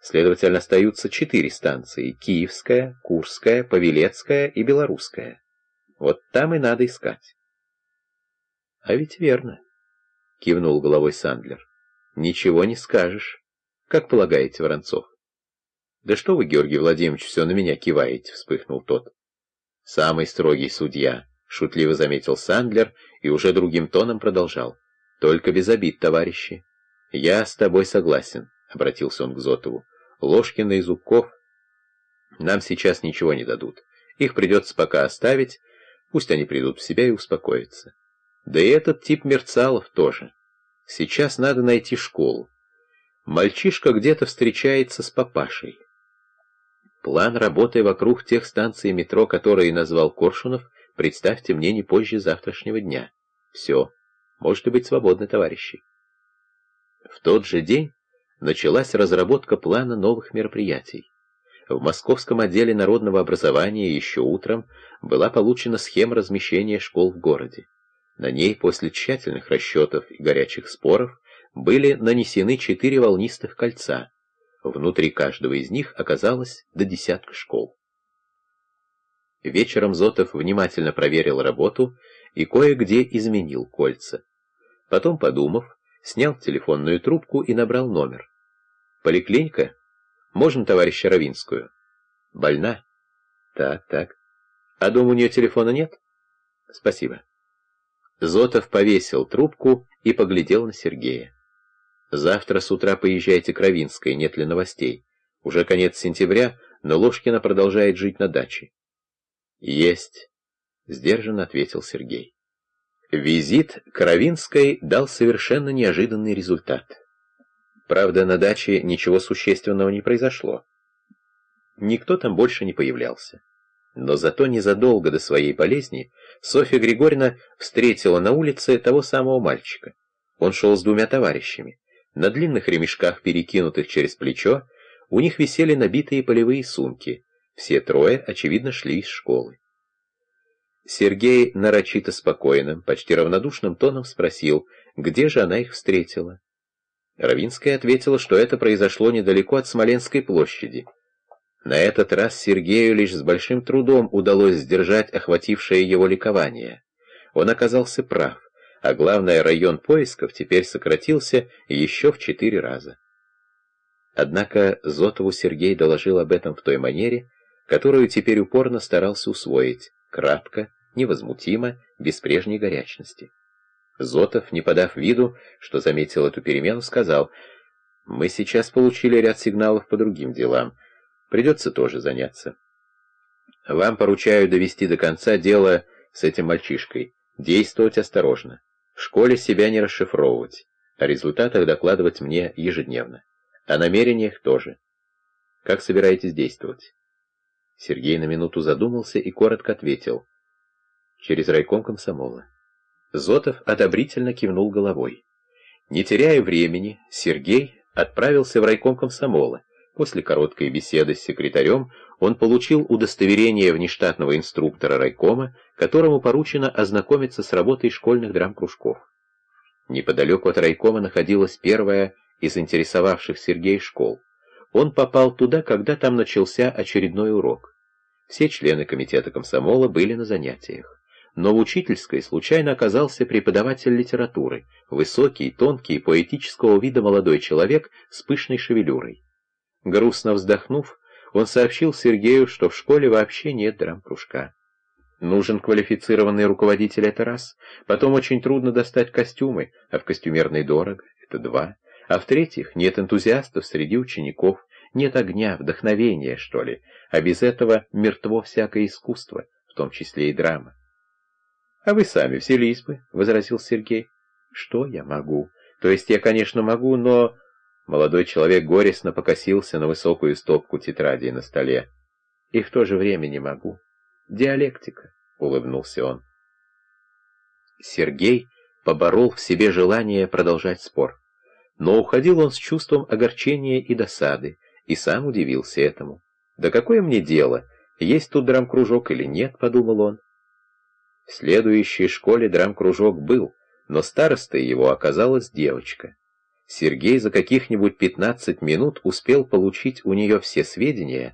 Следовательно, остаются четыре станции — Киевская, Курская, Павелецкая и Белорусская. Вот там и надо искать. — А ведь верно, — кивнул головой Сандлер. — Ничего не скажешь. Как полагаете, Воронцов? — Да что вы, Георгий Владимирович, все на меня киваете, — вспыхнул тот. — Самый строгий судья, — шутливо заметил Сандлер и уже другим тоном продолжал. — Только без обид, товарищи. Я с тобой согласен, — обратился он к Зотову. — Ложкина и Зубков нам сейчас ничего не дадут. Их придется пока оставить, пусть они придут в себя и успокоятся. Да и этот тип Мерцалов тоже. Сейчас надо найти школу. Мальчишка где-то встречается с папашей. План работы вокруг тех станций метро, которые назвал Коршунов, представьте мне не позже завтрашнего дня. Все. Можете быть свободны, товарищи. В тот же день началась разработка плана новых мероприятий. В Московском отделе народного образования еще утром была получена схема размещения школ в городе. На ней после тщательных расчетов и горячих споров были нанесены четыре волнистых кольца. Внутри каждого из них оказалось до десятка школ. Вечером Зотов внимательно проверил работу и кое-где изменил кольца. Потом, подумав, снял телефонную трубку и набрал номер. «Поликлиника? Можно товарища Равинскую?» «Больна?» «Так, так. А дома у нее телефона нет?» «Спасибо». Зотов повесил трубку и поглядел на Сергея. «Завтра с утра поезжайте к Равинской, нет ли новостей? Уже конец сентября, но Ложкина продолжает жить на даче». «Есть», — сдержанно ответил Сергей. Визит к Равинской дал совершенно неожиданный результат. Правда, на даче ничего существенного не произошло. Никто там больше не появлялся. Но зато незадолго до своей болезни Софья Григорьевна встретила на улице того самого мальчика. Он шел с двумя товарищами. На длинных ремешках, перекинутых через плечо, у них висели набитые полевые сумки. Все трое, очевидно, шли из школы. Сергей нарочито спокойным, почти равнодушным тоном спросил, где же она их встретила. Равинская ответила, что это произошло недалеко от Смоленской площади. На этот раз Сергею лишь с большим трудом удалось сдержать охватившее его ликование. Он оказался прав, а главное, район поисков теперь сократился еще в четыре раза. Однако Зотову Сергей доложил об этом в той манере, которую теперь упорно старался усвоить, кратко, невозмутимо, без прежней горячности. Зотов, не подав виду, что заметил эту перемену, сказал, «Мы сейчас получили ряд сигналов по другим делам, Придется тоже заняться. Вам поручаю довести до конца дело с этим мальчишкой. Действовать осторожно. В школе себя не расшифровывать. О результатах докладывать мне ежедневно. О намерениях тоже. Как собираетесь действовать? Сергей на минуту задумался и коротко ответил. Через райком комсомола. Зотов одобрительно кивнул головой. Не теряя времени, Сергей отправился в райком комсомола, После короткой беседы с секретарем он получил удостоверение внештатного инструктора райкома, которому поручено ознакомиться с работой школьных драм-кружков. Неподалеку от райкома находилась первая из интересовавших Сергей школ. Он попал туда, когда там начался очередной урок. Все члены комитета комсомола были на занятиях. Но в учительской случайно оказался преподаватель литературы, высокий, тонкий, поэтического вида молодой человек с пышной шевелюрой. Грустно вздохнув, он сообщил Сергею, что в школе вообще нет драм-кружка. Нужен квалифицированный руководитель — это раз. Потом очень трудно достать костюмы, а в костюмерной дорого — это два. А в-третьих, нет энтузиастов среди учеников, нет огня, вдохновения, что ли. А без этого мертво всякое искусство, в том числе и драма. — А вы сами взялись бы, — возразил Сергей. — Что я могу? То есть я, конечно, могу, но... Молодой человек горестно покосился на высокую стопку тетрадей на столе. «И в то же время не могу. Диалектика», — улыбнулся он. Сергей поборол в себе желание продолжать спор. Но уходил он с чувством огорчения и досады, и сам удивился этому. «Да какое мне дело, есть тут драм-кружок или нет?» — подумал он. В следующей школе драм-кружок был, но старостой его оказалась девочка. Сергей за каких-нибудь 15 минут успел получить у нее все сведения,